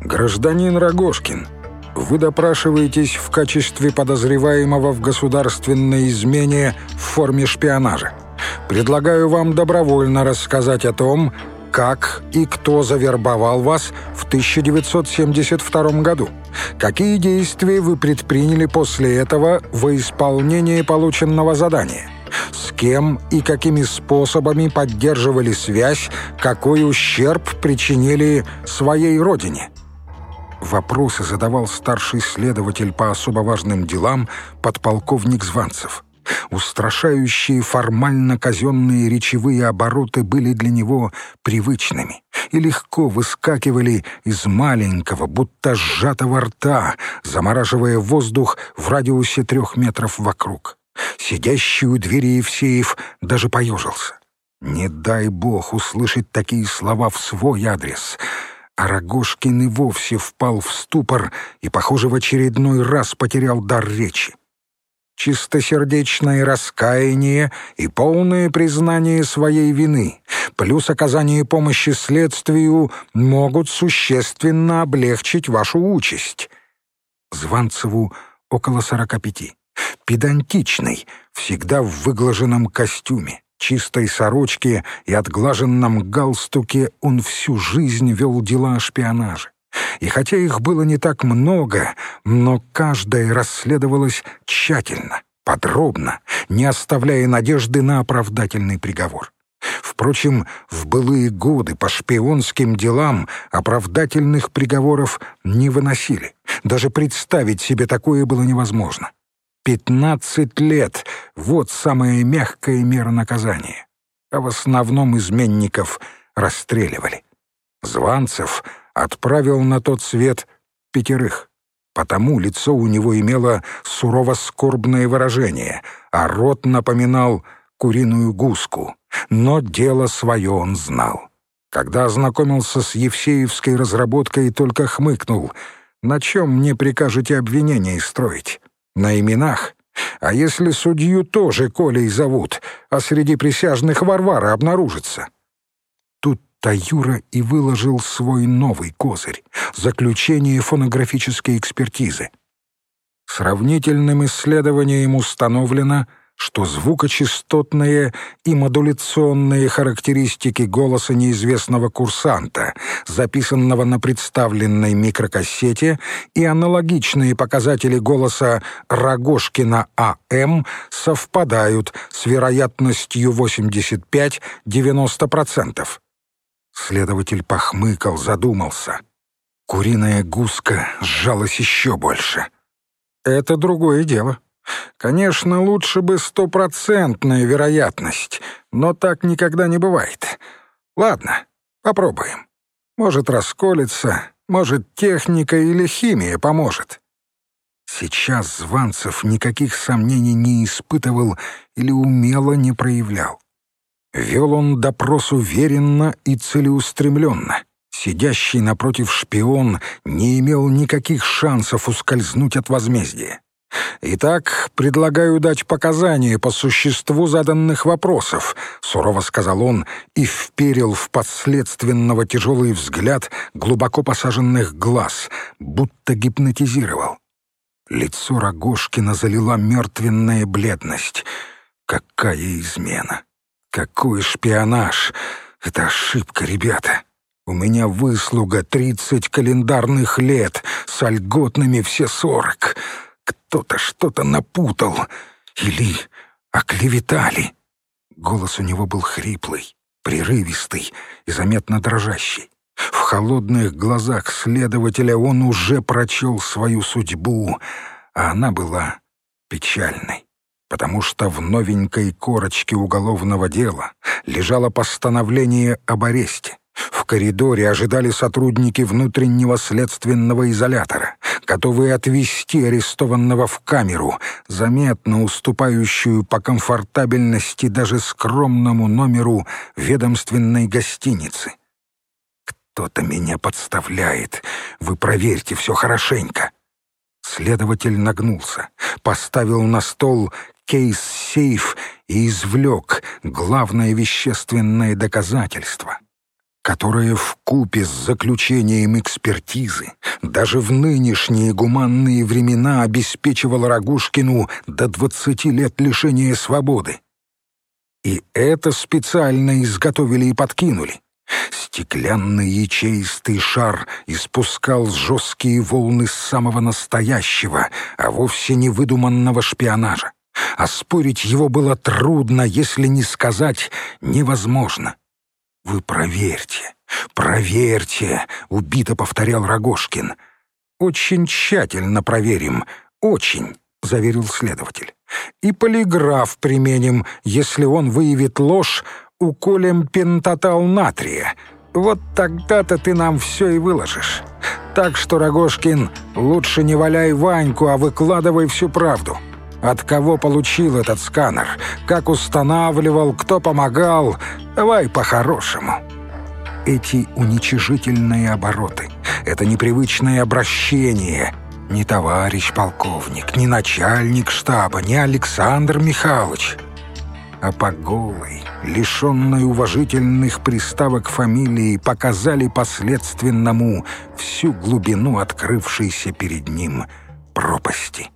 «Гражданин Рогошкин, вы допрашиваетесь в качестве подозреваемого в государственной измене в форме шпионажа. Предлагаю вам добровольно рассказать о том, как и кто завербовал вас в 1972 году. Какие действия вы предприняли после этого во исполнении полученного задания? Кем и какими способами поддерживали связь, какой ущерб причинили своей родине? Вопросы задавал старший следователь по особо важным делам подполковник Званцев. Устрашающие формально казенные речевые обороты были для него привычными и легко выскакивали из маленького, будто сжатого рта, замораживая воздух в радиусе трех метров вокруг. Сидящий у двери Евсеев даже поежился. Не дай бог услышать такие слова в свой адрес — а Рогожкин и вовсе впал в ступор и, похоже, в очередной раз потерял дар речи. Чистосердечное раскаяние и полное признание своей вины, плюс оказание помощи следствию могут существенно облегчить вашу участь. Званцеву около сорока пяти. Педантичный, всегда в выглаженном костюме чистой сорочке и отглаженном галстуке он всю жизнь вел дела о шпионаже. И хотя их было не так много, но каждое расследовалось тщательно, подробно, не оставляя надежды на оправдательный приговор. Впрочем, в былые годы по шпионским делам оправдательных приговоров не выносили. Даже представить себе такое было невозможно. Пятнадцать лет — вот самая мягкая мера наказания. А в основном изменников расстреливали. Званцев отправил на тот свет пятерых. Потому лицо у него имело сурово-скорбное выражение, а рот напоминал куриную гуску. Но дело свое он знал. Когда ознакомился с Евсеевской разработкой, только хмыкнул. «На чем мне прикажете обвинение строить? На именах. А если судью тоже Колей зовут, а среди присяжных Варвара обнаружится? Тут-то Юра и выложил свой новый козырь — заключение фонографической экспертизы. Сравнительным исследованием установлено — что звукочастотные и модуляционные характеристики голоса неизвестного курсанта, записанного на представленной микрокассете, и аналогичные показатели голоса Рогошкина А.М. совпадают с вероятностью 85-90%. Следователь похмыкал, задумался. Куриная гуска сжалась еще больше. «Это другое дело». Конечно, лучше бы стопроцентная вероятность, но так никогда не бывает. Ладно, попробуем. Может, расколется, может, техника или химия поможет. Сейчас Званцев никаких сомнений не испытывал или умело не проявлял. Вел он допрос уверенно и целеустремленно. Сидящий напротив шпион не имел никаких шансов ускользнуть от возмездия. «Итак, предлагаю дать показания по существу заданных вопросов», — сурово сказал он и вперил в подследственного тяжелый взгляд глубоко посаженных глаз, будто гипнотизировал. Лицо Рогошкина залила мертвенная бледность. Какая измена! Какой шпионаж! Это ошибка, ребята! У меня выслуга тридцать календарных лет, с альготными все сорок. Кто-то что-то напутал или оклеветали. Голос у него был хриплый, прерывистый и заметно дрожащий. В холодных глазах следователя он уже прочел свою судьбу, а она была печальной, потому что в новенькой корочке уголовного дела лежало постановление об аресте. В коридоре ожидали сотрудники внутреннего следственного изолятора, готовые отвезти арестованного в камеру, заметно уступающую по комфортабельности даже скромному номеру ведомственной гостиницы. «Кто-то меня подставляет. Вы проверьте все хорошенько». Следователь нагнулся, поставил на стол кейс-сейф и извлек главное вещественное доказательство — которое в купе с заключением экспертизы даже в нынешние гуманные времена обеспечивало Рогушкину до двадцати лет лишения свободы. И это специально изготовили и подкинули. Стеклянный ячеистый шар испускал жесткие волны самого настоящего, а вовсе не выдуманного шпионажа. Оспорить его было трудно, если не сказать невозможно. «Вы проверьте, проверьте», — убито повторял Рогошкин. «Очень тщательно проверим, очень», — заверил следователь. «И полиграф применим, если он выявит ложь, уколем пентатал натрия. Вот тогда-то ты нам все и выложишь. Так что, Рогошкин, лучше не валяй Ваньку, а выкладывай всю правду. От кого получил этот сканер, как устанавливал, кто помогал, давай по-хорошему». Эти уничижительные обороты, это непривычное обращение — ни товарищ полковник, ни начальник штаба, ни Александр Михайлович, а по голой, лишенной уважительных приставок фамилии, показали последственному всю глубину открывшейся перед ним пропасти.